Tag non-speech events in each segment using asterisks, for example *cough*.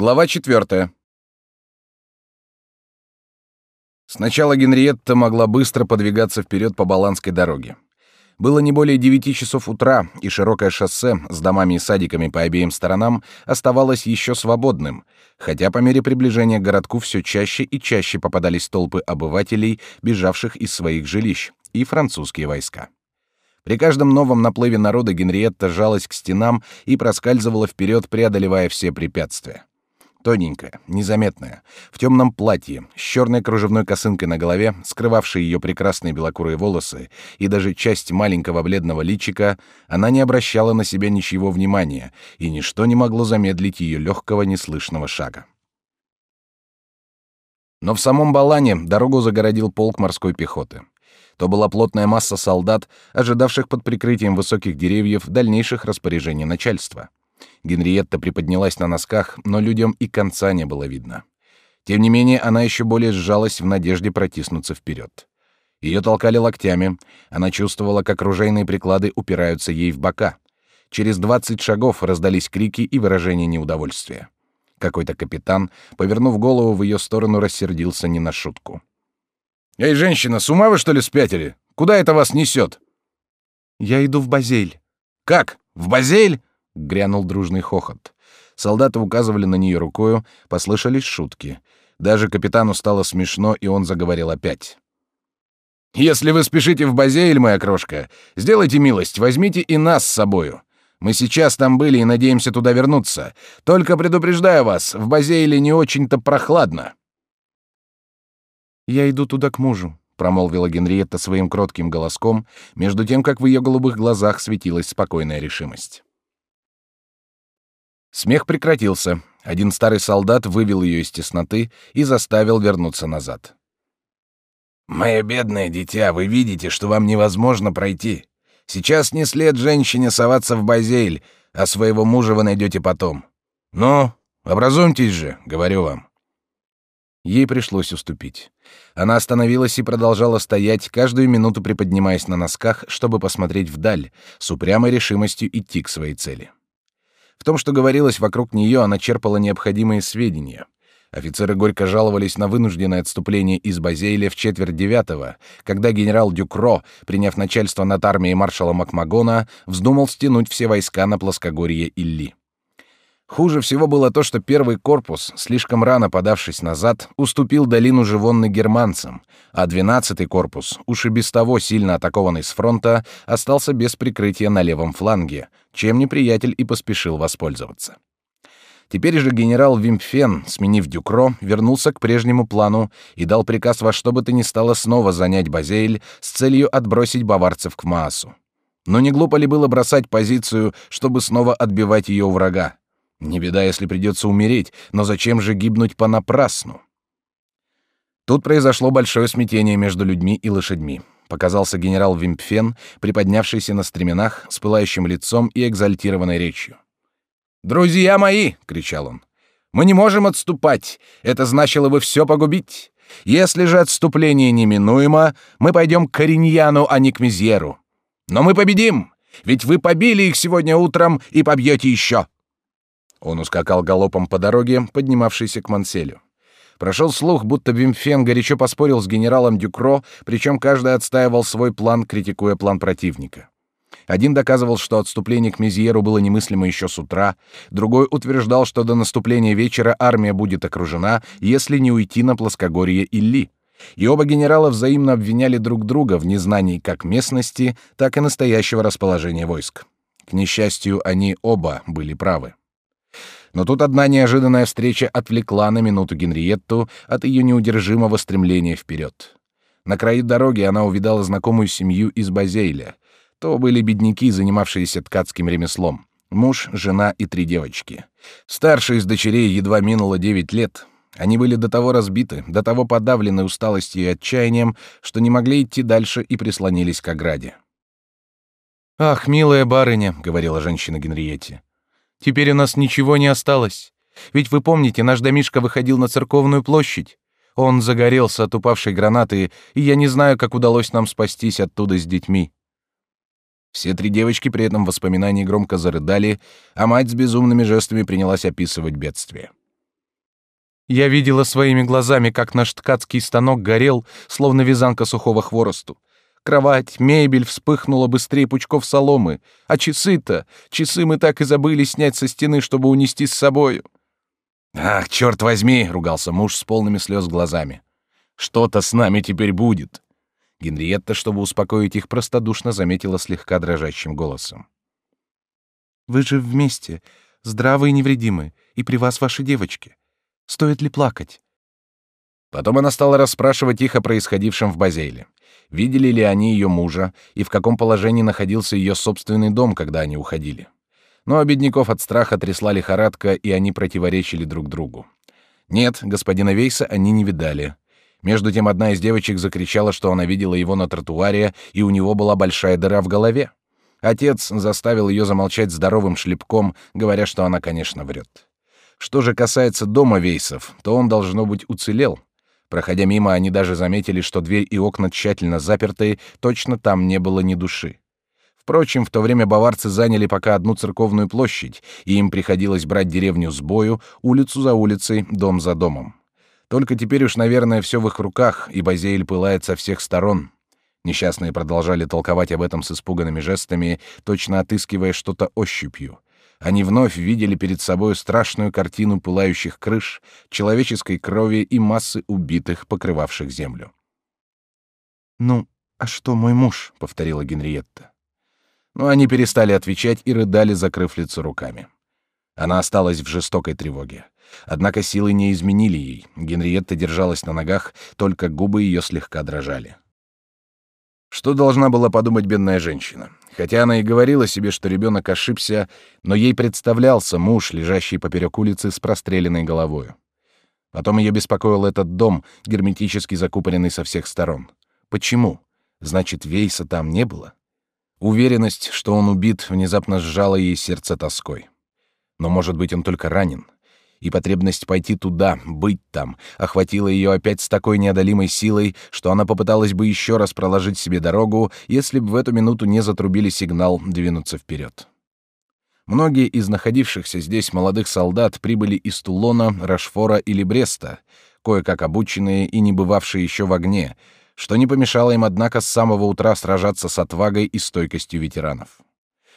Глава четвертая. Сначала Генриетта могла быстро подвигаться вперед по Баланской дороге. Было не более девяти часов утра, и широкое шоссе с домами и садиками по обеим сторонам оставалось еще свободным, хотя по мере приближения к городку все чаще и чаще попадались толпы обывателей, бежавших из своих жилищ, и французские войска. При каждом новом наплыве народа Генриетта жалась к стенам и проскальзывала вперед, преодолевая все препятствия. Тоненькая, незаметная, в темном платье, с черной кружевной косынкой на голове, скрывавшей ее прекрасные белокурые волосы и даже часть маленького бледного личика, она не обращала на себя ничего внимания, и ничто не могло замедлить ее легкого неслышного шага. Но в самом Балане дорогу загородил полк морской пехоты. То была плотная масса солдат, ожидавших под прикрытием высоких деревьев дальнейших распоряжений начальства. Генриетта приподнялась на носках, но людям и конца не было видно. Тем не менее, она еще более сжалась в надежде протиснуться вперед. Ее толкали локтями, она чувствовала, как ружейные приклады упираются ей в бока. Через двадцать шагов раздались крики и выражения неудовольствия. Какой-то капитан, повернув голову в ее сторону, рассердился не на шутку. «Эй, женщина, с ума вы, что ли, спятили? Куда это вас несет?» «Я иду в Базель». «Как? В Базель?» — грянул дружный хохот. Солдаты указывали на нее рукою, послышались шутки. Даже капитану стало смешно, и он заговорил опять. «Если вы спешите в Базейль, моя крошка, сделайте милость, возьмите и нас с собою. Мы сейчас там были и надеемся туда вернуться. Только предупреждаю вас, в Базейле не очень-то прохладно». «Я иду туда к мужу», — промолвила Генриетта своим кротким голоском, между тем, как в ее голубых глазах светилась спокойная решимость. Смех прекратился. Один старый солдат вывел ее из тесноты и заставил вернуться назад. «Мое бедное дитя, вы видите, что вам невозможно пройти. Сейчас не след женщине соваться в Базель, а своего мужа вы найдете потом. Ну, образумьтесь же, говорю вам». Ей пришлось уступить. Она остановилась и продолжала стоять, каждую минуту приподнимаясь на носках, чтобы посмотреть вдаль, с упрямой решимостью идти к своей цели. В том, что говорилось вокруг нее, она черпала необходимые сведения. Офицеры горько жаловались на вынужденное отступление из Базейля в четверть девятого, когда генерал Дюкро, приняв начальство над армией маршала Макмагона, вздумал стянуть все войска на плоскогорье Илли. Хуже всего было то, что первый корпус, слишком рано подавшись назад, уступил долину Живонны германцам, а двенадцатый корпус, уж и без того сильно атакованный с фронта, остался без прикрытия на левом фланге, чем неприятель и поспешил воспользоваться. Теперь же генерал Вимпфен, сменив Дюкро, вернулся к прежнему плану и дал приказ во что бы то ни стало снова занять Базель с целью отбросить баварцев к Маасу. Но не глупо ли было бросать позицию, чтобы снова отбивать ее у врага? Не беда, если придется умереть, но зачем же гибнуть понапрасну? Тут произошло большое смятение между людьми и лошадьми. Показался генерал Вимпфен, приподнявшийся на стременах, с пылающим лицом и экзальтированной речью. «Друзья мои!» — кричал он. «Мы не можем отступать. Это значило бы все погубить. Если же отступление неминуемо, мы пойдем к Кориньяну, а не к Мизьеру. Но мы победим, ведь вы побили их сегодня утром и побьете еще. Он ускакал галопом по дороге, поднимавшейся к Манселю. Прошел слух, будто Вимфен горячо поспорил с генералом Дюкро, причем каждый отстаивал свой план, критикуя план противника. Один доказывал, что отступление к Мезьеру было немыслимо еще с утра, другой утверждал, что до наступления вечера армия будет окружена, если не уйти на плоскогорье Илли. И оба генерала взаимно обвиняли друг друга в незнании как местности, так и настоящего расположения войск. К несчастью, они оба были правы. Но тут одна неожиданная встреча отвлекла на минуту Генриетту от ее неудержимого стремления вперед. На краю дороги она увидала знакомую семью из Базейля. То были бедняки, занимавшиеся ткацким ремеслом. Муж, жена и три девочки. Старшей из дочерей едва минуло девять лет. Они были до того разбиты, до того подавлены усталостью и отчаянием, что не могли идти дальше и прислонились к ограде. «Ах, милая барыня», — говорила женщина Генриетте, Теперь у нас ничего не осталось. Ведь вы помните, наш домишко выходил на церковную площадь. Он загорелся от упавшей гранаты, и я не знаю, как удалось нам спастись оттуда с детьми. Все три девочки при этом воспоминании громко зарыдали, а мать с безумными жестами принялась описывать бедствие. Я видела своими глазами, как наш ткацкий станок горел, словно вязанка сухого хворосту. Кровать, мебель вспыхнула быстрее пучков соломы. А часы-то, часы мы так и забыли снять со стены, чтобы унести с собою. «Ах, черт возьми!» — ругался муж с полными слез глазами. «Что-то с нами теперь будет!» Генриетта, чтобы успокоить их, простодушно заметила слегка дрожащим голосом. «Вы же вместе, здравы и невредимы, и при вас ваши девочки. Стоит ли плакать?» Потом она стала расспрашивать их о происходившем в Базейле. Видели ли они ее мужа и в каком положении находился ее собственный дом, когда они уходили. Но бедняков от страха трясла лихорадка, и они противоречили друг другу. Нет, господина Вейса они не видали. Между тем одна из девочек закричала, что она видела его на тротуаре, и у него была большая дыра в голове. Отец заставил ее замолчать здоровым шлепком, говоря, что она, конечно, врет. Что же касается дома Вейсов, то он, должно быть, уцелел. Проходя мимо, они даже заметили, что дверь и окна тщательно заперты, точно там не было ни души. Впрочем, в то время баварцы заняли пока одну церковную площадь, и им приходилось брать деревню с бою, улицу за улицей, дом за домом. Только теперь уж, наверное, все в их руках, и Базейль пылает со всех сторон. Несчастные продолжали толковать об этом с испуганными жестами, точно отыскивая что-то ощупью. Они вновь видели перед собой страшную картину пылающих крыш, человеческой крови и массы убитых, покрывавших землю. «Ну, а что мой муж?» — повторила Генриетта. Но они перестали отвечать и рыдали, закрыв лицо руками. Она осталась в жестокой тревоге. Однако силы не изменили ей. Генриетта держалась на ногах, только губы ее слегка дрожали. Что должна была подумать бедная женщина? Хотя она и говорила себе, что ребенок ошибся, но ей представлялся муж, лежащий поперек улицы с простреленной головой. Потом ее беспокоил этот дом, герметически закупоренный со всех сторон. Почему? Значит, Вейса там не было? Уверенность, что он убит, внезапно сжала ей сердце тоской. Но, может быть, он только ранен. И потребность пойти туда, быть там, охватила ее опять с такой неодолимой силой, что она попыталась бы еще раз проложить себе дорогу, если бы в эту минуту не затрубили сигнал двинуться вперед. Многие из находившихся здесь молодых солдат прибыли из Тулона, Рашфора или Бреста, кое-как обученные и не бывавшие еще в огне, что не помешало им, однако, с самого утра сражаться с отвагой и стойкостью ветеранов.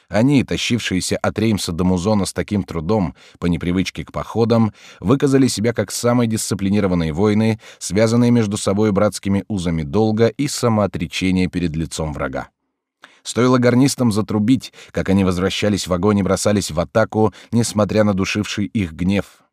Они, тащившиеся от Реймса до Музона с таким трудом, по непривычке к походам, выказали себя как самые дисциплинированные воины, связанные между собой братскими узами долга и самоотречения перед лицом врага. Стоило гарнистам затрубить, как они возвращались в огонь и бросались в атаку, несмотря на душивший их гнев.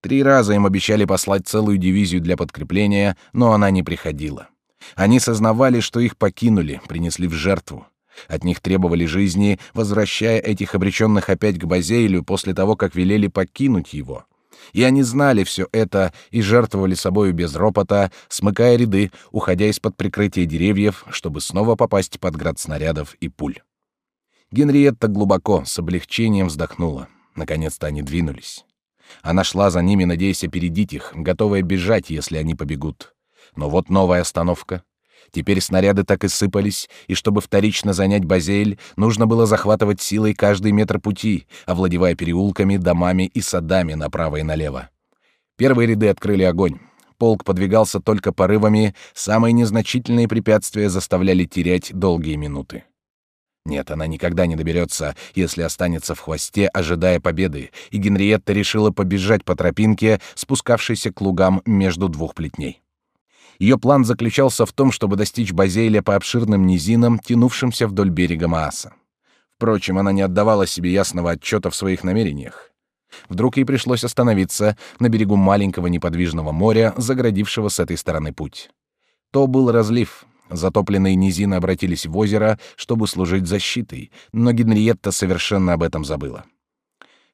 Три раза им обещали послать целую дивизию для подкрепления, но она не приходила. Они сознавали, что их покинули, принесли в жертву. От них требовали жизни, возвращая этих обреченных опять к Базейлю после того, как велели покинуть его. И они знали все это и жертвовали собою без ропота, смыкая ряды, уходя из-под прикрытия деревьев, чтобы снова попасть под град снарядов и пуль. Генриетта глубоко, с облегчением вздохнула. Наконец-то они двинулись. Она шла за ними, надеясь опередить их, готовая бежать, если они побегут. Но вот новая остановка. Теперь снаряды так и сыпались, и чтобы вторично занять Базель, нужно было захватывать силой каждый метр пути, овладевая переулками, домами и садами направо и налево. Первые ряды открыли огонь. Полк подвигался только порывами, самые незначительные препятствия заставляли терять долгие минуты. Нет, она никогда не доберется, если останется в хвосте, ожидая победы, и Генриетта решила побежать по тропинке, спускавшейся к лугам между двух плетней. Ее план заключался в том, чтобы достичь Базейля по обширным низинам, тянувшимся вдоль берега Мааса. Впрочем, она не отдавала себе ясного отчета в своих намерениях. Вдруг ей пришлось остановиться на берегу маленького неподвижного моря, заградившего с этой стороны путь. То был разлив. Затопленные низины обратились в озеро, чтобы служить защитой, но Генриетта совершенно об этом забыла.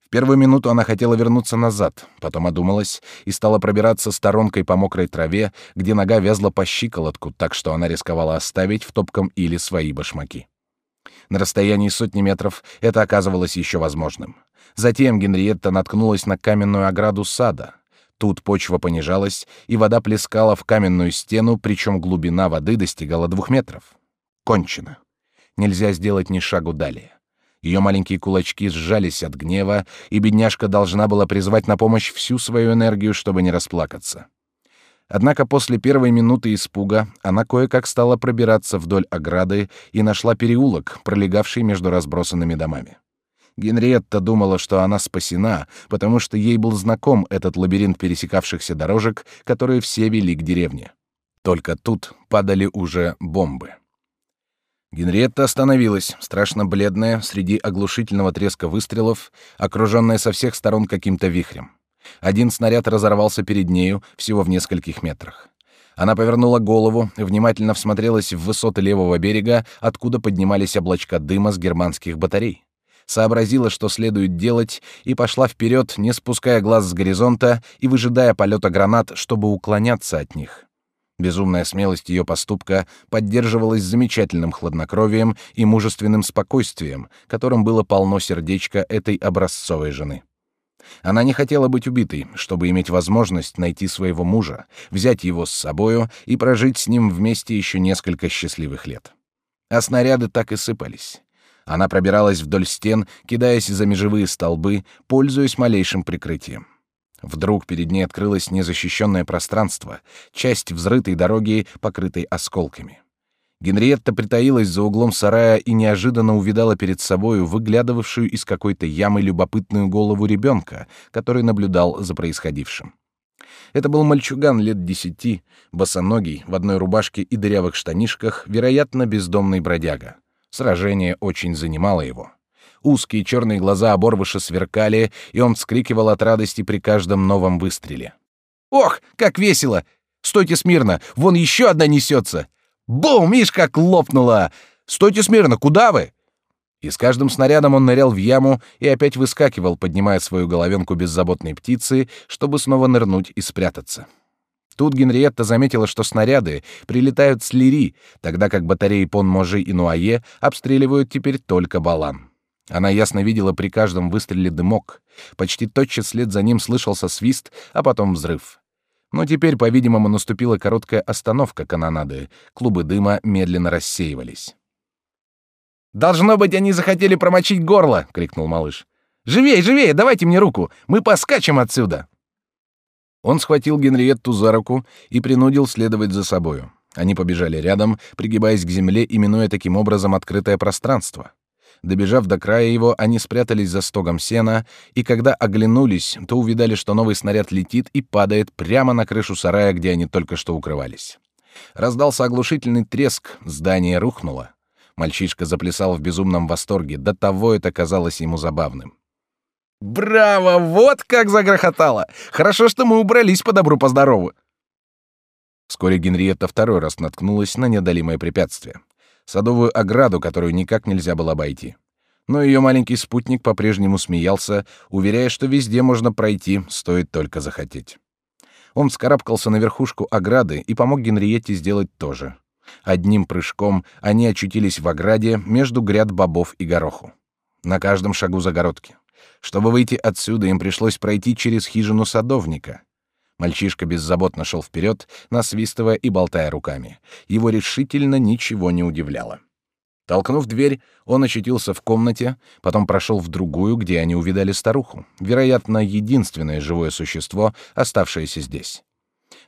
В первую минуту она хотела вернуться назад, потом одумалась и стала пробираться сторонкой по мокрой траве, где нога вязла по щиколотку, так что она рисковала оставить в топком или свои башмаки. На расстоянии сотни метров это оказывалось еще возможным. Затем Генриетта наткнулась на каменную ограду сада. Тут почва понижалась, и вода плескала в каменную стену, причем глубина воды достигала двух метров. Кончено. Нельзя сделать ни шагу далее. Ее маленькие кулачки сжались от гнева, и бедняжка должна была призвать на помощь всю свою энергию, чтобы не расплакаться. Однако после первой минуты испуга она кое-как стала пробираться вдоль ограды и нашла переулок, пролегавший между разбросанными домами. Генриетта думала, что она спасена, потому что ей был знаком этот лабиринт пересекавшихся дорожек, которые все вели к деревне. Только тут падали уже бомбы. Генриетта остановилась, страшно бледная, среди оглушительного треска выстрелов, окруженная со всех сторон каким-то вихрем. Один снаряд разорвался перед нею, всего в нескольких метрах. Она повернула голову, внимательно всмотрелась в высоты левого берега, откуда поднимались облачка дыма с германских батарей. Сообразила, что следует делать, и пошла вперед, не спуская глаз с горизонта и выжидая полета гранат, чтобы уклоняться от них. Безумная смелость ее поступка поддерживалась замечательным хладнокровием и мужественным спокойствием, которым было полно сердечко этой образцовой жены. Она не хотела быть убитой, чтобы иметь возможность найти своего мужа, взять его с собою и прожить с ним вместе еще несколько счастливых лет. А снаряды так и сыпались. Она пробиралась вдоль стен, кидаясь за межевые столбы, пользуясь малейшим прикрытием. Вдруг перед ней открылось незащищенное пространство, часть взрытой дороги, покрытой осколками. Генриетта притаилась за углом сарая и неожиданно увидала перед собою выглядывавшую из какой-то ямы любопытную голову ребенка, который наблюдал за происходившим. Это был мальчуган лет десяти, босоногий, в одной рубашке и дырявых штанишках, вероятно, бездомный бродяга. Сражение очень занимало его. Узкие черные глаза оборвыша сверкали, и он вскрикивал от радости при каждом новом выстреле. «Ох, как весело! Стойте смирно! Вон еще одна несется! Бум! Ишь, как лопнула! Стойте смирно! Куда вы?» И с каждым снарядом он нырял в яму и опять выскакивал, поднимая свою головенку беззаботной птицы, чтобы снова нырнуть и спрятаться. Тут Генриетта заметила, что снаряды прилетают с Лири, тогда как батареи Пон-Можи и Нуае обстреливают теперь только Балан. Она ясно видела при каждом выстреле дымок. Почти тотчас след за ним слышался свист, а потом взрыв. Но теперь, по-видимому, наступила короткая остановка канонады. Клубы дыма медленно рассеивались. «Должно быть, они захотели промочить горло!» — крикнул малыш. «Живей, живей, давайте мне руку! Мы поскачем отсюда!» Он схватил Генриетту за руку и принудил следовать за собою. Они побежали рядом, пригибаясь к земле и минуя таким образом открытое пространство. Добежав до края его, они спрятались за стогом сена, и когда оглянулись, то увидали, что новый снаряд летит и падает прямо на крышу сарая, где они только что укрывались. Раздался оглушительный треск, здание рухнуло. Мальчишка заплясал в безумном восторге, до того это казалось ему забавным. «Браво! Вот как загрохотало! Хорошо, что мы убрались по добру, по здорову!» Вскоре Генриетта второй раз наткнулась на неодолимое препятствие садовую ограду, которую никак нельзя было обойти. Но ее маленький спутник по-прежнему смеялся, уверяя, что везде можно пройти, стоит только захотеть. Он вскарабкался на верхушку ограды и помог Генриетте сделать то же. Одним прыжком они очутились в ограде между гряд бобов и гороху. На каждом шагу загородки. Чтобы выйти отсюда, им пришлось пройти через хижину садовника. Мальчишка беззаботно шел вперед, насвистывая и болтая руками. Его решительно ничего не удивляло. Толкнув дверь, он очутился в комнате, потом прошел в другую, где они увидали старуху, вероятно, единственное живое существо, оставшееся здесь.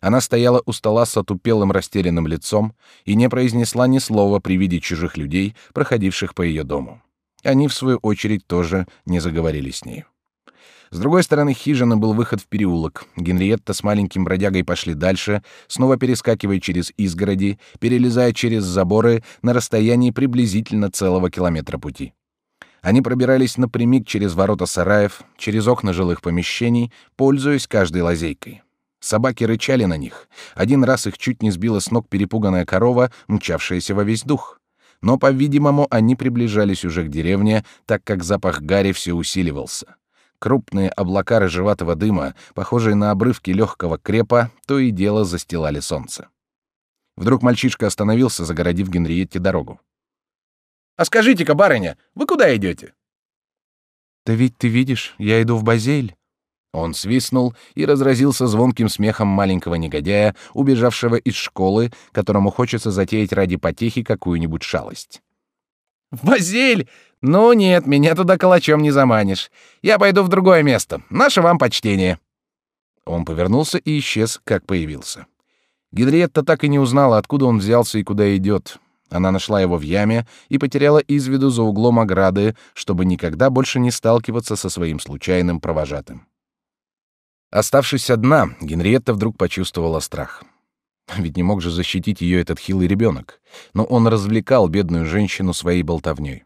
Она стояла у стола с отупелым растерянным лицом и не произнесла ни слова при виде чужих людей, проходивших по ее дому. Они, в свою очередь, тоже не заговорили с ней. С другой стороны хижины был выход в переулок. Генриетта с маленьким бродягой пошли дальше, снова перескакивая через изгороди, перелезая через заборы на расстоянии приблизительно целого километра пути. Они пробирались напрямик через ворота сараев, через окна жилых помещений, пользуясь каждой лазейкой. Собаки рычали на них. Один раз их чуть не сбила с ног перепуганная корова, мчавшаяся во весь дух. Но, по-видимому, они приближались уже к деревне, так как запах гари все усиливался. Крупные облака рыжеватого дыма, похожие на обрывки легкого крепа, то и дело застилали солнце. Вдруг мальчишка остановился, загородив Генриетте дорогу. «А скажите-ка, барыня, вы куда идете?» «Да ведь ты видишь, я иду в Базель». Он свистнул и разразился звонким смехом маленького негодяя, убежавшего из школы, которому хочется затеять ради потехи какую-нибудь шалость. Базиль! Ну нет, меня туда калачом не заманишь. Я пойду в другое место. Наше вам почтение. Он повернулся и исчез, как появился. Генриетта так и не узнала, откуда он взялся и куда идет. Она нашла его в яме и потеряла из виду за углом ограды, чтобы никогда больше не сталкиваться со своим случайным провожатым. Оставшись одна, Генриетта вдруг почувствовала страх. *laughs* Ведь не мог же защитить ее этот хилый ребенок, но он развлекал бедную женщину своей болтовней.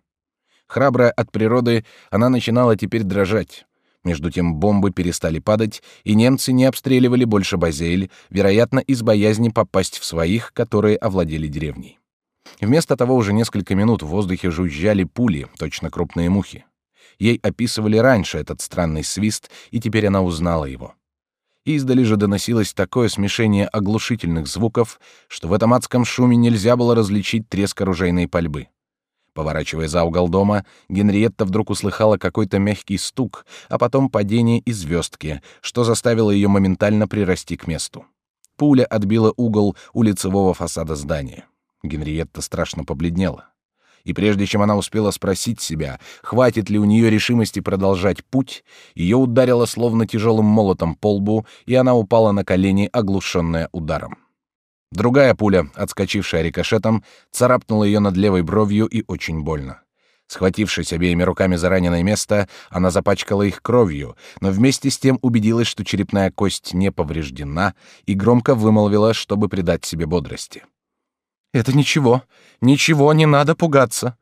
Храбрая от природы, она начинала теперь дрожать. Между тем бомбы перестали падать, и немцы не обстреливали больше Базель, вероятно, из боязни попасть в своих, которые овладели деревней. Вместо того уже несколько минут в воздухе жужжали пули, точно крупные мухи. Ей описывали раньше этот странный свист, и теперь она узнала его. Издали же доносилось такое смешение оглушительных звуков, что в этом адском шуме нельзя было различить треск оружейной пальбы. Поворачивая за угол дома, Генриетта вдруг услыхала какой-то мягкий стук, а потом падение и звездки, что заставило ее моментально прирасти к месту. Пуля отбила угол у лицевого фасада здания. Генриетта страшно побледнела. И прежде чем она успела спросить себя, хватит ли у нее решимости продолжать путь, ее ударило словно тяжелым молотом по лбу, и она упала на колени, оглушенная ударом. Другая пуля, отскочившая рикошетом, царапнула ее над левой бровью и очень больно. Схватившись обеими руками за раненое место, она запачкала их кровью, но вместе с тем убедилась, что черепная кость не повреждена, и громко вымолвила, чтобы придать себе бодрости. «Это ничего, ничего, не надо пугаться.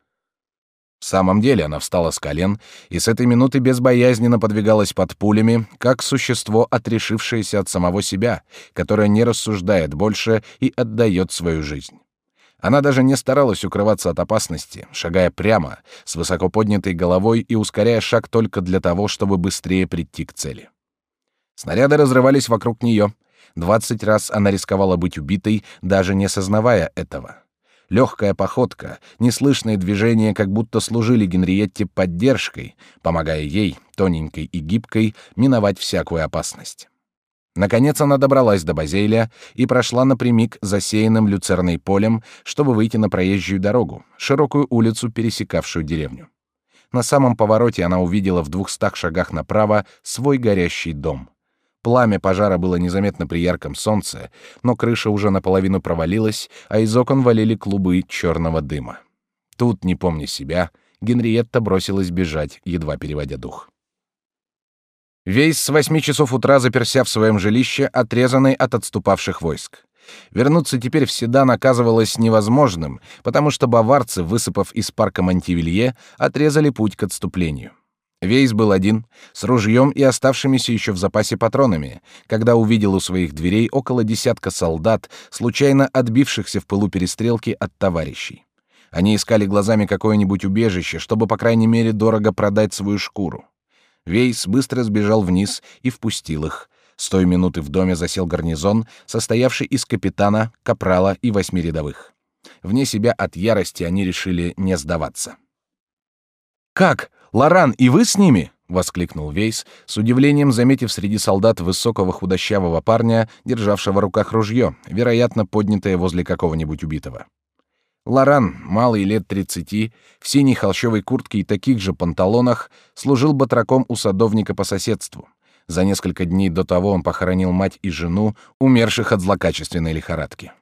В самом деле она встала с колен и с этой минуты безбоязненно подвигалась под пулями, как существо, отрешившееся от самого себя, которое не рассуждает больше и отдает свою жизнь. Она даже не старалась укрываться от опасности, шагая прямо, с высоко поднятой головой и ускоряя шаг только для того, чтобы быстрее прийти к цели. Снаряды разрывались вокруг нее. Двадцать раз она рисковала быть убитой, даже не сознавая этого. Легкая походка, неслышные движения как будто служили Генриетте поддержкой, помогая ей, тоненькой и гибкой, миновать всякую опасность. Наконец она добралась до Базеля и прошла напрямик засеянным люцерной полем, чтобы выйти на проезжую дорогу, широкую улицу, пересекавшую деревню. На самом повороте она увидела в двухстах шагах направо свой горящий дом. Пламя пожара было незаметно при ярком солнце, но крыша уже наполовину провалилась, а из окон валили клубы черного дыма. Тут, не помня себя, Генриетта бросилась бежать, едва переводя дух. Весь с восьми часов утра заперся в своем жилище, отрезанный от отступавших войск. Вернуться теперь в Седан оказывалось невозможным, потому что баварцы, высыпав из парка Монтивилье, отрезали путь к отступлению. Вейс был один, с ружьем и оставшимися еще в запасе патронами, когда увидел у своих дверей около десятка солдат, случайно отбившихся в пылу перестрелки от товарищей. Они искали глазами какое-нибудь убежище, чтобы, по крайней мере, дорого продать свою шкуру. Вейс быстро сбежал вниз и впустил их. С той минуты в доме засел гарнизон, состоявший из капитана, капрала и восьми рядовых. Вне себя от ярости они решили не сдаваться. «Как? Лоран, и вы с ними?» — воскликнул Вейс, с удивлением заметив среди солдат высокого худощавого парня, державшего в руках ружье, вероятно, поднятое возле какого-нибудь убитого. Лоран, малый лет тридцати, в синей холщовой куртке и таких же панталонах, служил батраком у садовника по соседству. За несколько дней до того он похоронил мать и жену, умерших от злокачественной лихорадки.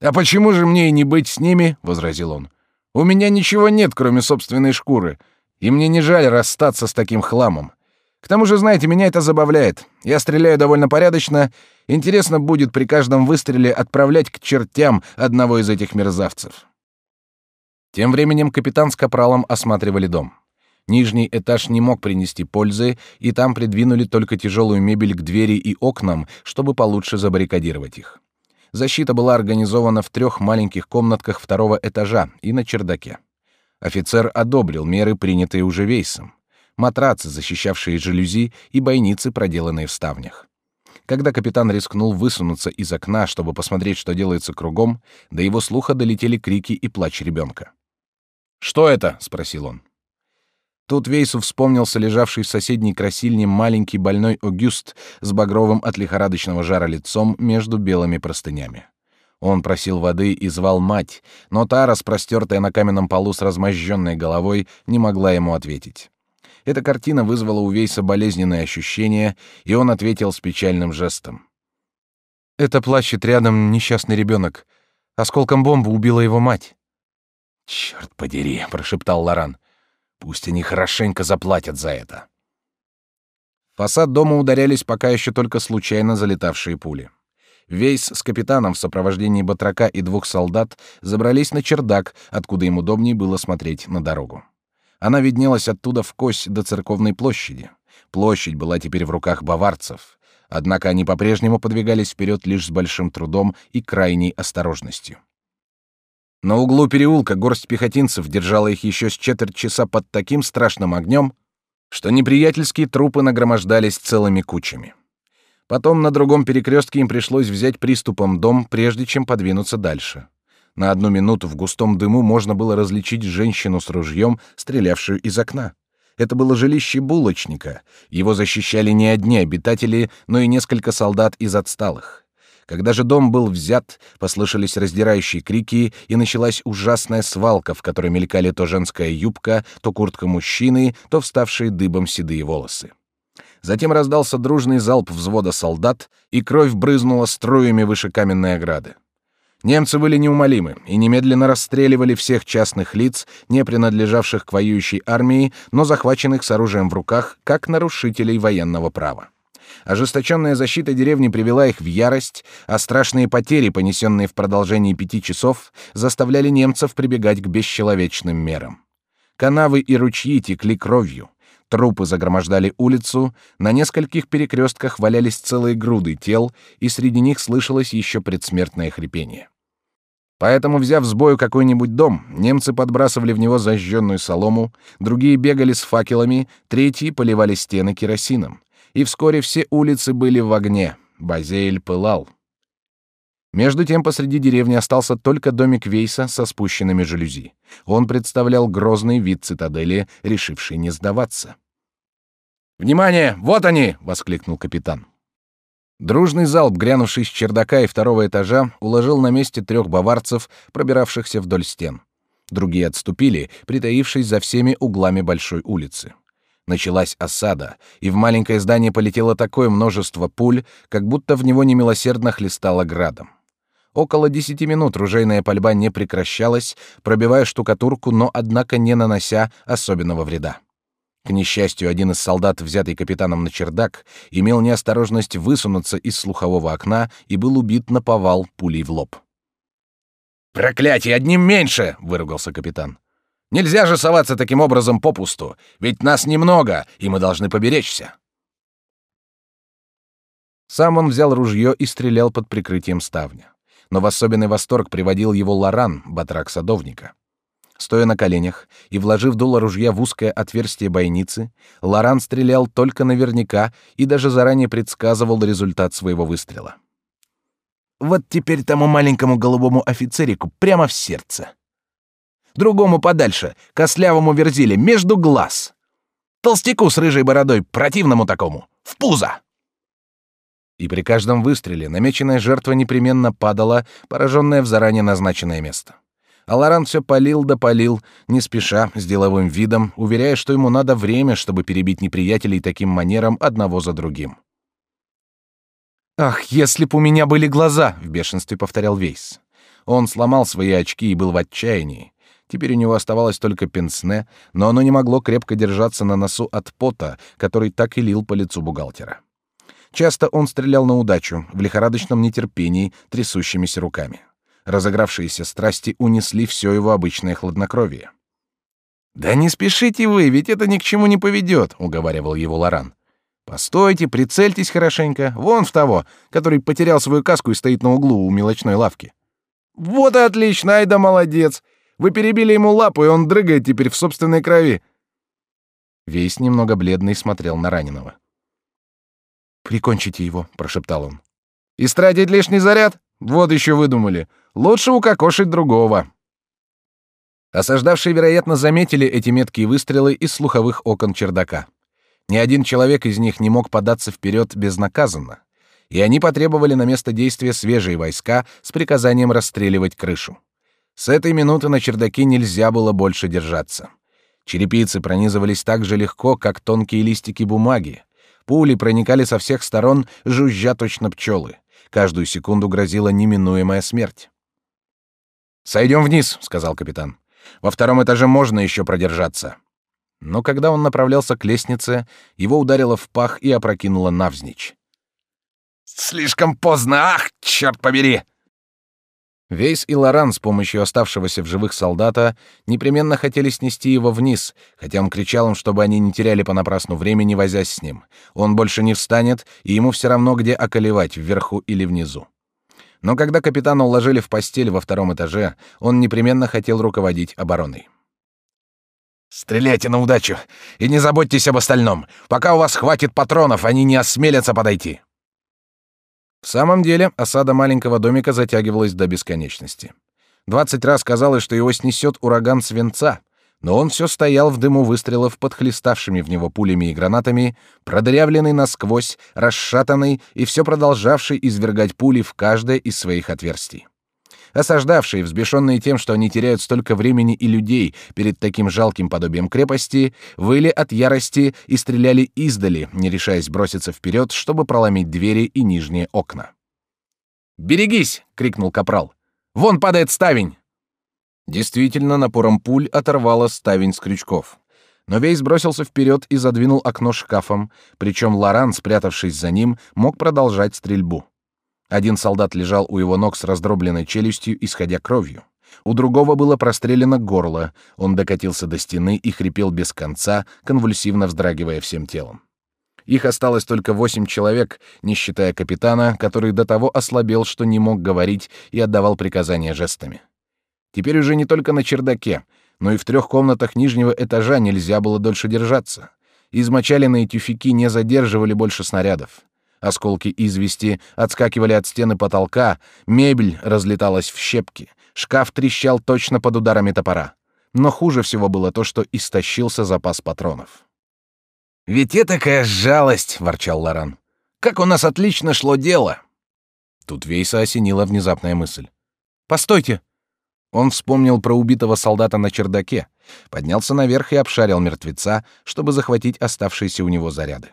«А почему же мне и не быть с ними?» — возразил он. «У меня ничего нет, кроме собственной шкуры и мне не жаль расстаться с таким хламом. К тому же, знаете, меня это забавляет. Я стреляю довольно порядочно. Интересно будет при каждом выстреле отправлять к чертям одного из этих мерзавцев. Тем временем капитан с капралом осматривали дом. Нижний этаж не мог принести пользы, и там придвинули только тяжелую мебель к двери и окнам, чтобы получше забаррикадировать их. Защита была организована в трех маленьких комнатках второго этажа и на чердаке. Офицер одобрил меры, принятые уже Вейсом. Матрацы, защищавшие жалюзи, и бойницы, проделанные в ставнях. Когда капитан рискнул высунуться из окна, чтобы посмотреть, что делается кругом, до его слуха долетели крики и плач ребенка. «Что это?» — спросил он. Тут Вейсу вспомнился лежавший в соседней красильне маленький больной Огюст с багровым от лихорадочного жара лицом между белыми простынями. Он просил воды и звал мать, но та, распростертая на каменном полу с размозженной головой, не могла ему ответить. Эта картина вызвала у Вейса болезненное ощущение, и он ответил с печальным жестом. «Это плачет рядом несчастный ребенок. Осколком бомбы убила его мать». «Черт подери», — прошептал Лоран. «Пусть они хорошенько заплатят за это». фасад дома ударялись пока еще только случайно залетавшие пули. Вейс с капитаном в сопровождении батрака и двух солдат забрались на чердак, откуда им удобнее было смотреть на дорогу. Она виднелась оттуда в кость до церковной площади. Площадь была теперь в руках баварцев. Однако они по-прежнему подвигались вперед лишь с большим трудом и крайней осторожностью. На углу переулка горсть пехотинцев держала их еще с четверть часа под таким страшным огнем, что неприятельские трупы нагромождались целыми кучами. Потом на другом перекрестке им пришлось взять приступом дом, прежде чем подвинуться дальше. На одну минуту в густом дыму можно было различить женщину с ружьем, стрелявшую из окна. Это было жилище булочника. Его защищали не одни обитатели, но и несколько солдат из отсталых. Когда же дом был взят, послышались раздирающие крики, и началась ужасная свалка, в которой мелькали то женская юбка, то куртка мужчины, то вставшие дыбом седые волосы. Затем раздался дружный залп взвода солдат, и кровь брызнула струями выше каменной ограды. Немцы были неумолимы и немедленно расстреливали всех частных лиц, не принадлежавших к воюющей армии, но захваченных с оружием в руках, как нарушителей военного права. Ожесточенная защита деревни привела их в ярость, а страшные потери, понесенные в продолжении пяти часов, заставляли немцев прибегать к бесчеловечным мерам. Канавы и ручьи текли кровью. Трупы загромождали улицу, на нескольких перекрестках валялись целые груды тел, и среди них слышалось еще предсмертное хрипение. Поэтому, взяв с бою какой-нибудь дом, немцы подбрасывали в него зажженную солому, другие бегали с факелами, третьи поливали стены керосином. И вскоре все улицы были в огне. Базель пылал. Между тем посреди деревни остался только домик Вейса со спущенными жалюзи. Он представлял грозный вид цитадели, решивший не сдаваться. «Внимание! Вот они!» — воскликнул капитан. Дружный залп, грянувший с чердака и второго этажа, уложил на месте трех баварцев, пробиравшихся вдоль стен. Другие отступили, притаившись за всеми углами большой улицы. Началась осада, и в маленькое здание полетело такое множество пуль, как будто в него немилосердно хлестало градом. Около десяти минут ружейная пальба не прекращалась, пробивая штукатурку, но однако не нанося особенного вреда. К несчастью, один из солдат, взятый капитаном на чердак, имел неосторожность высунуться из слухового окна и был убит на повал пулей в лоб. «Проклятие, одним меньше!» — выругался капитан. «Нельзя же соваться таким образом попусту, ведь нас немного, и мы должны поберечься». Сам он взял ружье и стрелял под прикрытием ставня. Но в особенный восторг приводил его Лоран, батрак садовника. Стоя на коленях и вложив дуло ружья в узкое отверстие бойницы, Лоран стрелял только наверняка и даже заранее предсказывал результат своего выстрела. Вот теперь тому маленькому голубому офицерику прямо в сердце. Другому подальше, кослявому верзиле, между глаз. Толстяку с рыжей бородой, противному такому, в пузо. И при каждом выстреле намеченная жертва непременно падала, пораженная в заранее назначенное место. А Лоран все полил да полил, не спеша, с деловым видом, уверяя, что ему надо время, чтобы перебить неприятелей таким манером одного за другим. «Ах, если б у меня были глаза!» — в бешенстве повторял Вейс. Он сломал свои очки и был в отчаянии. Теперь у него оставалось только пенсне, но оно не могло крепко держаться на носу от пота, который так и лил по лицу бухгалтера. Часто он стрелял на удачу, в лихорадочном нетерпении, трясущимися руками разыгравшиеся страсти унесли все его обычное хладнокровие. «Да не спешите вы, ведь это ни к чему не поведет», — уговаривал его Лоран. «Постойте, прицельтесь хорошенько, вон в того, который потерял свою каску и стоит на углу у мелочной лавки». «Вот и отлично, ай да молодец! Вы перебили ему лапу, и он дрыгает теперь в собственной крови». Весь немного бледный смотрел на раненого. «Прикончите его», — прошептал он. «Истратить лишний заряд? Вот еще выдумали. Лучше укокошить другого. Осаждавшие, вероятно, заметили эти меткие выстрелы из слуховых окон чердака. Ни один человек из них не мог податься вперед безнаказанно. и они потребовали на место действия свежие войска с приказанием расстреливать крышу. С этой минуты на чердаке нельзя было больше держаться. Черепицы пронизывались так же легко, как тонкие листики бумаги. Пули проникали со всех сторон, жужжа точно пчелы. Каждую секунду грозила неминуемая смерть. «Сойдем вниз», — сказал капитан. «Во втором этаже можно еще продержаться». Но когда он направлялся к лестнице, его ударило в пах и опрокинуло навзничь. «Слишком поздно! Ах, черт побери!» Вейс и Лоран с помощью оставшегося в живых солдата непременно хотели снести его вниз, хотя он кричал им, чтобы они не теряли понапрасну времени, возясь с ним. Он больше не встанет, и ему все равно, где околевать, вверху или внизу. Но когда капитана уложили в постель во втором этаже, он непременно хотел руководить обороной. «Стреляйте на удачу и не заботьтесь об остальном. Пока у вас хватит патронов, они не осмелятся подойти». В самом деле, осада маленького домика затягивалась до бесконечности. Двадцать раз казалось, что его снесет ураган свинца, но он все стоял в дыму выстрелов под хлеставшими в него пулями и гранатами, продырявленный насквозь, расшатанный и все продолжавший извергать пули в каждое из своих отверстий. Осаждавшие, взбешенные тем, что они теряют столько времени и людей перед таким жалким подобием крепости, выли от ярости и стреляли издали, не решаясь броситься вперед, чтобы проломить двери и нижние окна. «Берегись!» — крикнул капрал. «Вон падает ставень!» Действительно, напором пуль оторвало ставень с крючков. Но Вейс бросился вперед и задвинул окно шкафом, причем Лоран, спрятавшись за ним, мог продолжать стрельбу. Один солдат лежал у его ног с раздробленной челюстью, исходя кровью. У другого было прострелено горло. Он докатился до стены и хрипел без конца, конвульсивно вздрагивая всем телом. Их осталось только восемь человек, не считая капитана, который до того ослабел, что не мог говорить и отдавал приказания жестами. Теперь уже не только на чердаке, но и в трех комнатах нижнего этажа нельзя было дольше держаться. Измочаленные тюфяки не задерживали больше снарядов. Осколки извести отскакивали от стены потолка, мебель разлеталась в щепки, шкаф трещал точно под ударами топора. Но хуже всего было то, что истощился запас патронов. «Ведь это такая жалость!» — ворчал Лоран. «Как у нас отлично шло дело!» Тут Вейса осенила внезапная мысль. «Постойте!» Он вспомнил про убитого солдата на чердаке, поднялся наверх и обшарил мертвеца, чтобы захватить оставшиеся у него заряды.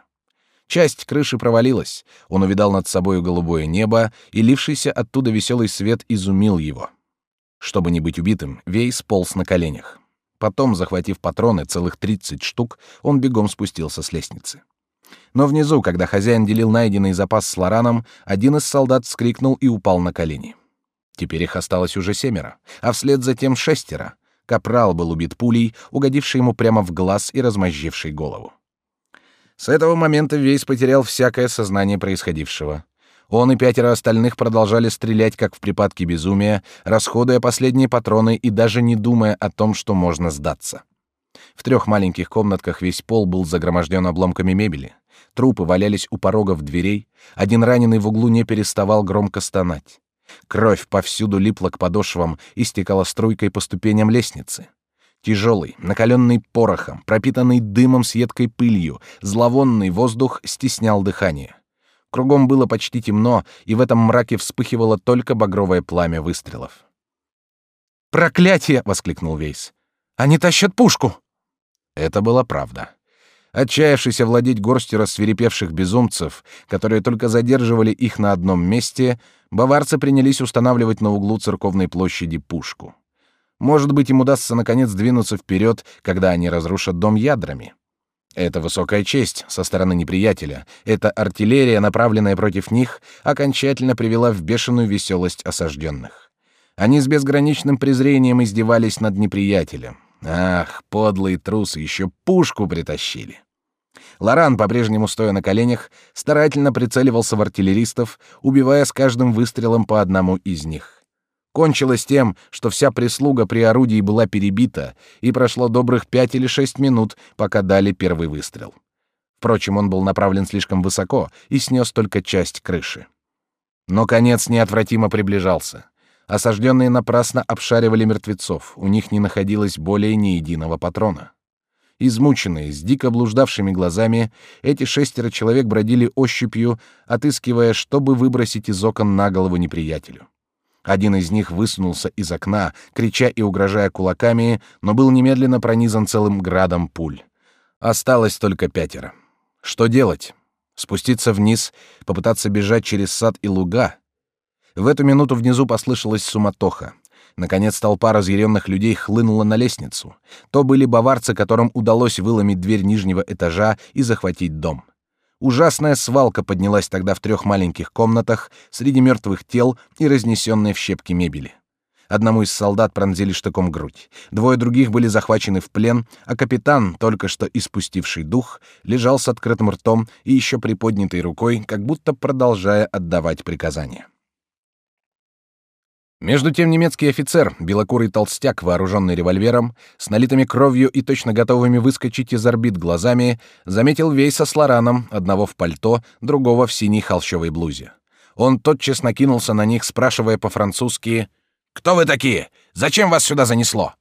Часть крыши провалилась. Он увидал над собой голубое небо, и лившийся оттуда веселый свет изумил его. Чтобы не быть убитым, Вейс полз на коленях. Потом, захватив патроны, целых 30 штук, он бегом спустился с лестницы. Но внизу, когда хозяин делил найденный запас с Лораном, один из солдат вскрикнул и упал на колени. Теперь их осталось уже семеро, а вслед за тем шестеро. Капрал был убит пулей, угодившей ему прямо в глаз и размозжившей голову. С этого момента Вейс потерял всякое сознание происходившего. Он и пятеро остальных продолжали стрелять, как в припадке безумия, расходуя последние патроны и даже не думая о том, что можно сдаться. В трех маленьких комнатках весь пол был загроможден обломками мебели. Трупы валялись у порогов дверей, один раненый в углу не переставал громко стонать. Кровь повсюду липла к подошвам и стекала струйкой по ступеням лестницы. Тяжелый, накаленный порохом, пропитанный дымом с едкой пылью, зловонный воздух стеснял дыхание. Кругом было почти темно, и в этом мраке вспыхивало только багровое пламя выстрелов. «Проклятие!» — воскликнул Вейс. «Они тащат пушку!» Это была правда. Отчаявшись овладеть горстью рассверепевших безумцев, которые только задерживали их на одном месте, баварцы принялись устанавливать на углу церковной площади пушку. Может быть, им удастся наконец двинуться вперед, когда они разрушат дом ядрами. Это высокая честь со стороны неприятеля. Эта артиллерия, направленная против них, окончательно привела в бешеную веселость осажденных. Они с безграничным презрением издевались над неприятелем. Ах, подлые трусы, еще пушку притащили. Лоран, по-прежнему стоя на коленях, старательно прицеливался в артиллеристов, убивая с каждым выстрелом по одному из них. Кончилось тем, что вся прислуга при орудии была перебита, и прошло добрых пять или шесть минут, пока дали первый выстрел. Впрочем, он был направлен слишком высоко и снес только часть крыши. Но конец неотвратимо приближался. Осажденные напрасно обшаривали мертвецов, у них не находилось более ни единого патрона. Измученные, с дико блуждавшими глазами, эти шестеро человек бродили ощупью, отыскивая, чтобы выбросить из окон на голову неприятелю. Один из них высунулся из окна, крича и угрожая кулаками, но был немедленно пронизан целым градом пуль. Осталось только пятеро. Что делать? Спуститься вниз, попытаться бежать через сад и луга? В эту минуту внизу послышалась суматоха. Наконец толпа разъяренных людей хлынула на лестницу. То были баварцы, которым удалось выломить дверь нижнего этажа и захватить дом. Ужасная свалка поднялась тогда в трех маленьких комнатах среди мертвых тел и разнесенной в щепки мебели. Одному из солдат пронзили штыком грудь, двое других были захвачены в плен, а капитан, только что испустивший дух, лежал с открытым ртом и еще приподнятой рукой, как будто продолжая отдавать приказания. Между тем немецкий офицер, белокурый толстяк, вооруженный револьвером, с налитыми кровью и точно готовыми выскочить из орбит глазами, заметил Вейса с Лораном, одного в пальто, другого в синей холщовой блузе. Он тотчас накинулся на них, спрашивая по-французски «Кто вы такие? Зачем вас сюда занесло?»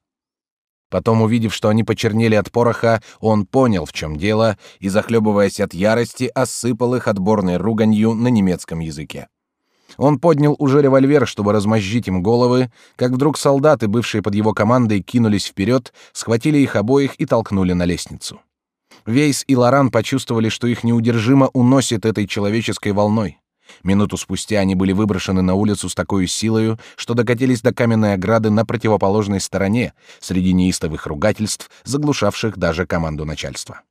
Потом, увидев, что они почернели от пороха, он понял, в чем дело, и, захлебываясь от ярости, осыпал их отборной руганью на немецком языке. Он поднял уже револьвер, чтобы размозжить им головы, как вдруг солдаты, бывшие под его командой, кинулись вперед, схватили их обоих и толкнули на лестницу. Вейс и Лоран почувствовали, что их неудержимо уносит этой человеческой волной. Минуту спустя они были выброшены на улицу с такой силой, что докатились до каменной ограды на противоположной стороне, среди неистовых ругательств, заглушавших даже команду начальства.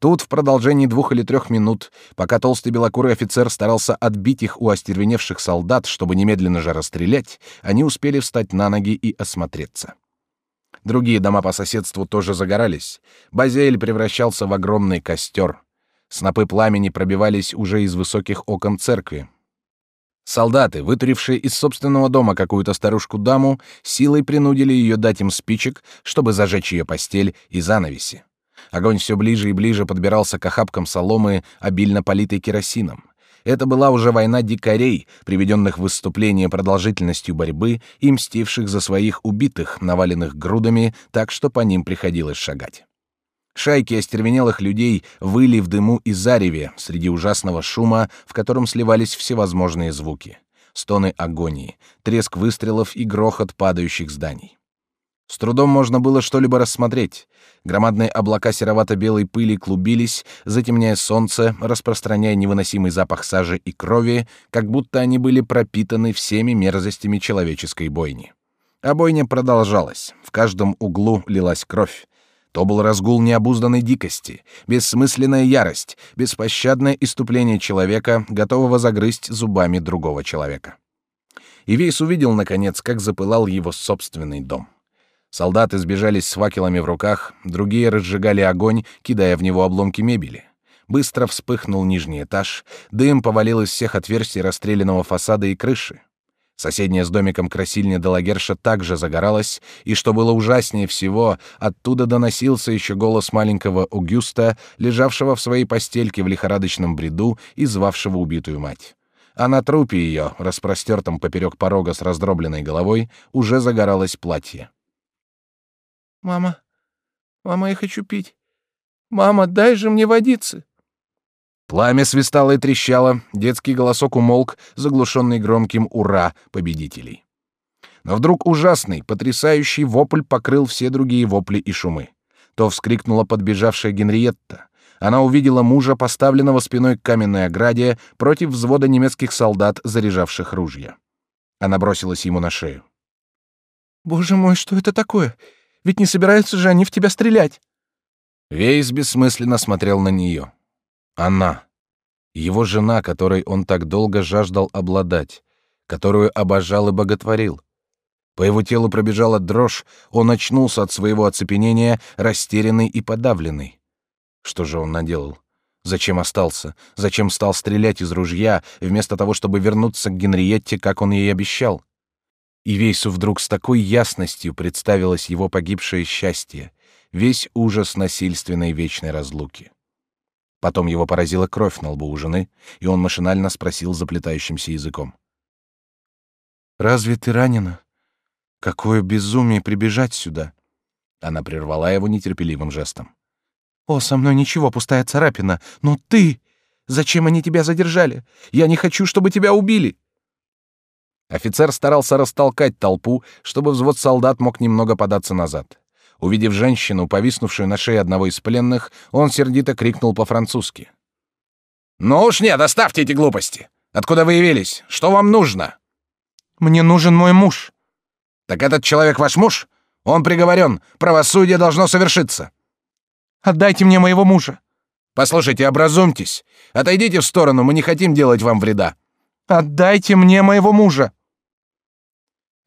Тут в продолжении двух или трех минут, пока толстый белокурый офицер старался отбить их у остервеневших солдат, чтобы немедленно же расстрелять, они успели встать на ноги и осмотреться. Другие дома по соседству тоже загорались. Базель превращался в огромный костер. Снопы пламени пробивались уже из высоких окон церкви. Солдаты, вытурившие из собственного дома какую-то старушку-даму, силой принудили ее дать им спичек, чтобы зажечь ее постель и занавеси. Огонь все ближе и ближе подбирался к охапкам соломы, обильно политой керосином. Это была уже война дикарей, приведенных в выступление продолжительностью борьбы и мстивших за своих убитых, наваленных грудами, так что по ним приходилось шагать. Шайки остервенелых людей выли в дыму и зареве среди ужасного шума, в котором сливались всевозможные звуки. Стоны агонии, треск выстрелов и грохот падающих зданий. С трудом можно было что-либо рассмотреть. Громадные облака серовато-белой пыли клубились, затемняя солнце, распространяя невыносимый запах сажи и крови, как будто они были пропитаны всеми мерзостями человеческой бойни. А бойня продолжалась. В каждом углу лилась кровь. То был разгул необузданной дикости, бессмысленная ярость, беспощадное иступление человека, готового загрызть зубами другого человека. И Вейс увидел, наконец, как запылал его собственный дом. Солдаты сбежались с факелами в руках, другие разжигали огонь, кидая в него обломки мебели. Быстро вспыхнул нижний этаж, дым повалил из всех отверстий расстрелянного фасада и крыши. Соседняя с домиком красильня Делагерша также загоралась, и, что было ужаснее всего, оттуда доносился еще голос маленького Огюста, лежавшего в своей постельке в лихорадочном бреду и звавшего убитую мать. А на трупе ее, распростертом поперек порога с раздробленной головой, уже загоралось платье. «Мама, мама, я хочу пить. Мама, дай же мне водицы!» Пламя свистало и трещало, детский голосок умолк, заглушенный громким «Ура!» победителей. Но вдруг ужасный, потрясающий вопль покрыл все другие вопли и шумы. То вскрикнула подбежавшая Генриетта. Она увидела мужа, поставленного спиной к каменной ограде, против взвода немецких солдат, заряжавших ружья. Она бросилась ему на шею. «Боже мой, что это такое? Ведь не собираются же они в тебя стрелять. Вейс бессмысленно смотрел на нее. Она, его жена, которой он так долго жаждал обладать, которую обожал и боготворил. По его телу пробежала дрожь, он очнулся от своего оцепенения, растерянный и подавленный. Что же он наделал? Зачем остался? Зачем стал стрелять из ружья, вместо того, чтобы вернуться к Генриетте, как он ей обещал? И Вейсу вдруг с такой ясностью представилось его погибшее счастье, весь ужас насильственной вечной разлуки. Потом его поразила кровь на лбу у жены, и он машинально спросил заплетающимся языком. «Разве ты ранена? Какое безумие прибежать сюда!» Она прервала его нетерпеливым жестом. «О, со мной ничего, пустая царапина. Но ты... Зачем они тебя задержали? Я не хочу, чтобы тебя убили!» Офицер старался растолкать толпу, чтобы взвод солдат мог немного податься назад. Увидев женщину, повиснувшую на шее одного из пленных, он сердито крикнул по-французски. «Ну уж нет, оставьте эти глупости! Откуда вы явились? Что вам нужно?» «Мне нужен мой муж». «Так этот человек ваш муж? Он приговорен. Правосудие должно совершиться». «Отдайте мне моего мужа». «Послушайте, образумьтесь. Отойдите в сторону, мы не хотим делать вам вреда». «Отдайте мне моего мужа».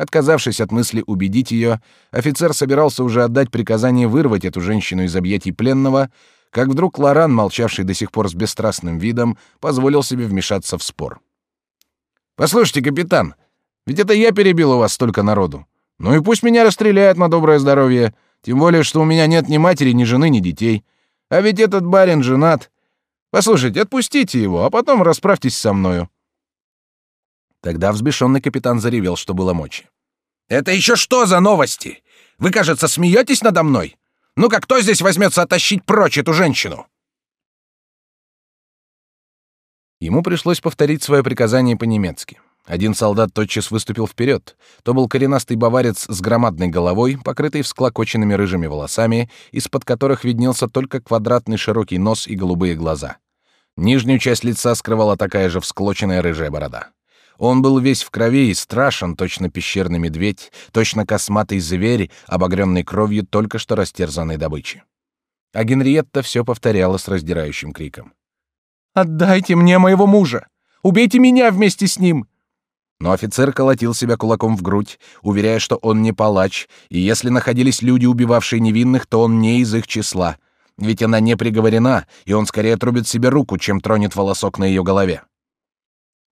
Отказавшись от мысли убедить ее, офицер собирался уже отдать приказание вырвать эту женщину из объятий пленного, как вдруг Лоран, молчавший до сих пор с бесстрастным видом, позволил себе вмешаться в спор. «Послушайте, капитан, ведь это я перебил у вас столько народу. Ну и пусть меня расстреляют на доброе здоровье, тем более, что у меня нет ни матери, ни жены, ни детей. А ведь этот барин женат. Послушайте, отпустите его, а потом расправьтесь со мною». Тогда взбешенный капитан заревел, что было мочи. «Это еще что за новости? Вы, кажется, смеетесь надо мной? Ну-ка, кто здесь возьмется оттащить прочь эту женщину?» Ему пришлось повторить свое приказание по-немецки. Один солдат тотчас выступил вперед. То был коренастый баварец с громадной головой, покрытой всклокоченными рыжими волосами, из-под которых виднелся только квадратный широкий нос и голубые глаза. Нижнюю часть лица скрывала такая же всклоченная рыжая борода. Он был весь в крови и страшен, точно пещерный медведь, точно косматый зверь, обогренный кровью только что растерзанной добычи. А Генриетта все повторяла с раздирающим криком. «Отдайте мне моего мужа! Убейте меня вместе с ним!» Но офицер колотил себя кулаком в грудь, уверяя, что он не палач, и если находились люди, убивавшие невинных, то он не из их числа. Ведь она не приговорена, и он скорее отрубит себе руку, чем тронет волосок на ее голове.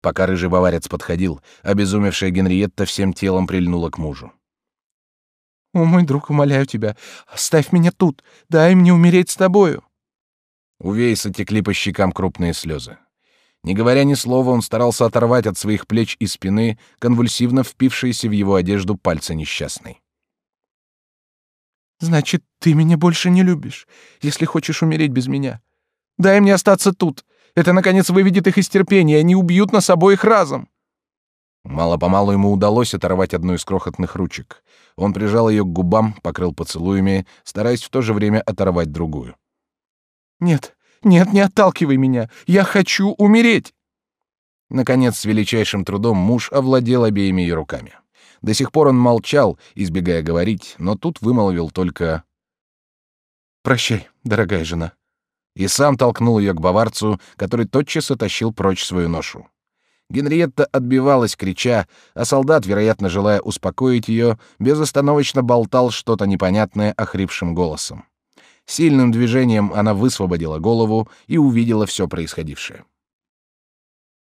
Пока рыжий баварец подходил, обезумевшая Генриетта всем телом прильнула к мужу. «О, мой друг, умоляю тебя, оставь меня тут, дай мне умереть с тобою». У Вейса текли по щекам крупные слезы. Не говоря ни слова, он старался оторвать от своих плеч и спины конвульсивно впившиеся в его одежду пальцы несчастной. «Значит, ты меня больше не любишь, если хочешь умереть без меня. Дай мне остаться тут, это, наконец, выведет их из терпения, они убьют нас обоих разом. Мало-помалу ему удалось оторвать одну из крохотных ручек. Он прижал ее к губам, покрыл поцелуями, стараясь в то же время оторвать другую. «Нет, нет, не отталкивай меня! Я хочу умереть!» Наконец, с величайшим трудом муж овладел обеими ее руками. До сих пор он молчал, избегая говорить, но тут вымолвил только «Прощай, дорогая жена и сам толкнул ее к баварцу, который тотчас отащил прочь свою ношу. Генриетта отбивалась, крича, а солдат, вероятно, желая успокоить ее, безостановочно болтал что-то непонятное охрипшим голосом. Сильным движением она высвободила голову и увидела все происходившее.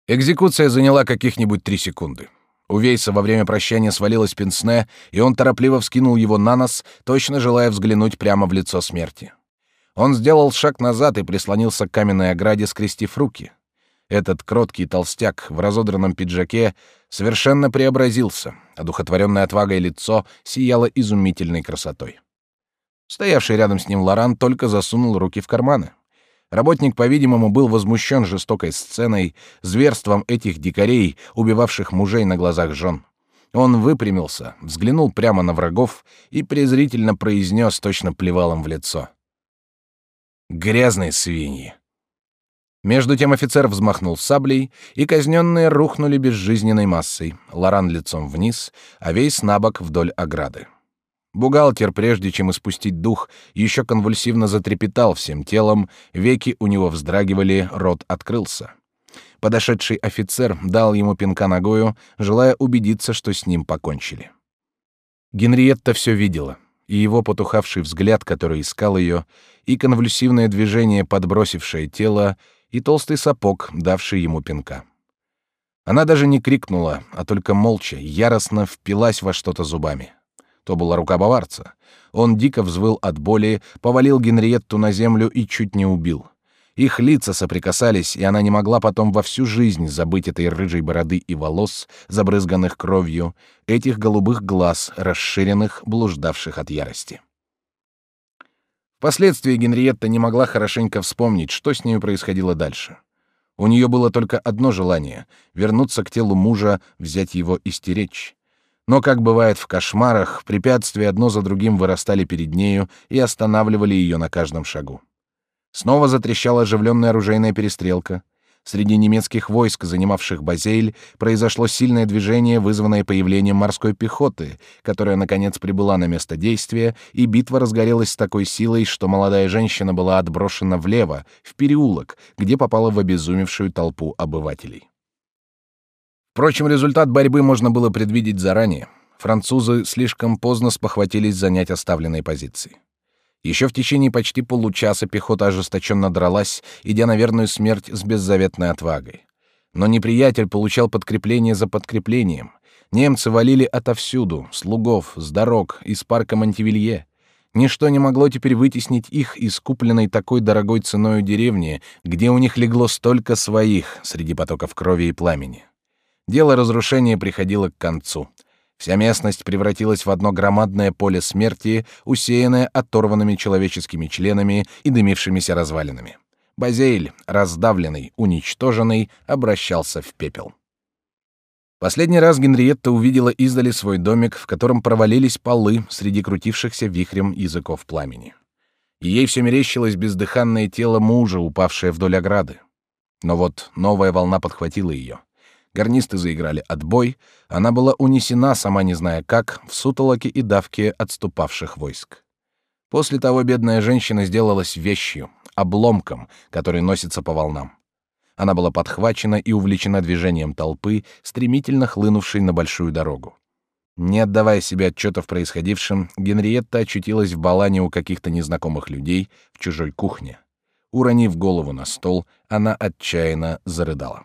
Экзекуция заняла каких-нибудь три секунды. У Вейса во время прощания свалилось пенсне, и он торопливо вскинул его на нос, точно желая взглянуть прямо в лицо смерти. Он сделал шаг назад и прислонился к каменной ограде, скрестив руки. Этот кроткий толстяк в разодранном пиджаке совершенно преобразился, а духотворенное отвагой лицо сияло изумительной красотой. Стоявший рядом с ним Лоран только засунул руки в карманы. Работник, по-видимому, был возмущен жестокой сценой, зверством этих дикарей, убивавших мужей на глазах жен. Он выпрямился, взглянул прямо на врагов и презрительно произнес, точно плевал им в лицо. Грязные свиньи. Между тем офицер взмахнул саблей, и казненные рухнули безжизненной массой, Лоран лицом вниз, а весь набок вдоль ограды. Бухгалтер, прежде чем испустить дух, еще конвульсивно затрепетал всем телом, веки у него вздрагивали, рот открылся. Подошедший офицер дал ему пинка ногою, желая убедиться, что с ним покончили. Генриетта все видела — и его потухавший взгляд, который искал ее, и конвульсивное движение, подбросившее тело, и толстый сапог, давший ему пинка. Она даже не крикнула, а только молча, яростно впилась во что-то зубами. То была рука баварца. Он дико взвыл от боли, повалил Генриетту на землю и чуть не убил. Их лица соприкасались, и она не могла потом во всю жизнь забыть этой рыжей бороды и волос, забрызганных кровью, этих голубых глаз, расширенных, блуждавших от ярости. Впоследствии Генриетта не могла хорошенько вспомнить, что с нею происходило дальше. У нее было только одно желание — вернуться к телу мужа, взять его и стеречь. Но, как бывает в кошмарах, препятствия одно за другим вырастали перед нею и останавливали ее на каждом шагу. Снова затрещала оживленная оружейная перестрелка. Среди немецких войск, занимавших Базель, произошло сильное движение, вызванное появлением морской пехоты, которая, наконец, прибыла на место действия, и битва разгорелась с такой силой, что молодая женщина была отброшена влево, в переулок, где попала в обезумевшую толпу обывателей. Впрочем, результат борьбы можно было предвидеть заранее. Французы слишком поздно спохватились занять оставленные позиции. Еще в течение почти получаса пехота ожесточенно дралась, идя на верную смерть с беззаветной отвагой. Но неприятель получал подкрепление за подкреплением. Немцы валили отовсюду, слугов, с дорог, из парка Монтивилье. Ничто не могло теперь вытеснить их из купленной такой дорогой ценою деревни, где у них легло столько своих среди потоков крови и пламени. Дело разрушения приходило к концу. Вся местность превратилась в одно громадное поле смерти, усеянное оторванными человеческими членами и дымившимися развалинами. Базейль, раздавленный, уничтоженный, обращался в пепел. Последний раз Генриетта увидела издали свой домик, в котором провалились полы среди крутившихся вихрем языков пламени. Ей все мерещилось бездыханное тело мужа, упавшее вдоль ограды. Но вот новая волна подхватила ее. Гарнисты заиграли отбой, она была унесена, сама не зная как, в сутолоке и давке отступавших войск. После того бедная женщина сделалась вещью, обломком, который носится по волнам. Она была подхвачена и увлечена движением толпы, стремительно хлынувшей на большую дорогу. Не отдавая себе отчета в происходившем, Генриетта очутилась в балане у каких-то незнакомых людей в чужой кухне. Уронив голову на стол, она отчаянно зарыдала.